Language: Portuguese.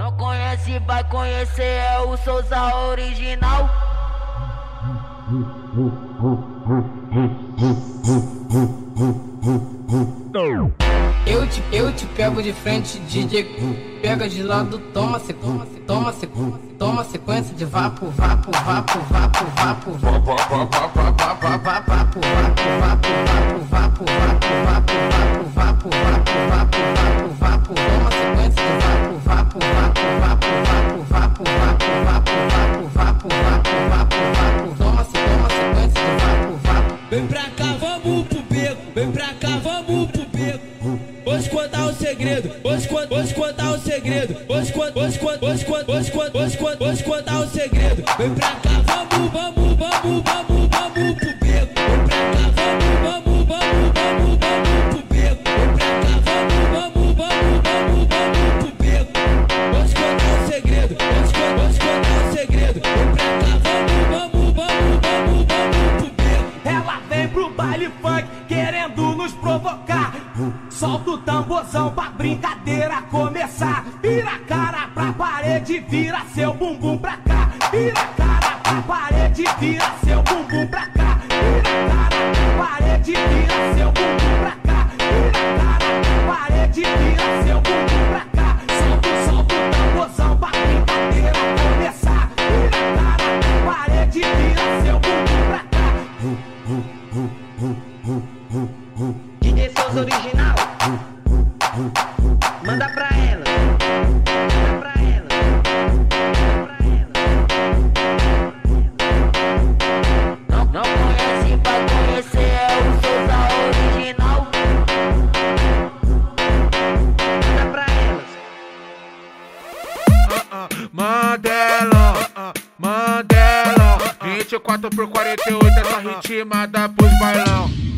Não conhece, vai conhecer, é o Souza original. Eu te, eu te pego de frente, DJ pega de lado, toma sequência, toma sequência, toma sequência de vapo, vapo, vapo, vapo, vapo, vapo, vapo, vapo, vapo, vapo, vapo, vapo, vapo, vapo, vapo, vapo, vapo, vapo, vapo. Nossa, nossa, antes do vapo, vapo. Vem pra cá, vamos pro beco. Vem pra cá, vamos pro beco. Vou te contar o segredo. Vou te, con contar o segredo. Vou te, con vou te, con vou te, con contar o segredo. Vem pra cá, vamos, vamos, vamos, vamos. Pro baile funk querendo nos provocar. Solta o tamborzão pra brincadeira começar. Vira a cara pra parede, vira seu bumbum pra cá. Vira a cara pra parede, vira seu bumbum pra cá. Vira a cara pra parede, vira seu bumbum pra cá. Vira a cara pra parede, vira Mandela, Mandela. 24 por 48 essa ritmada pros bailão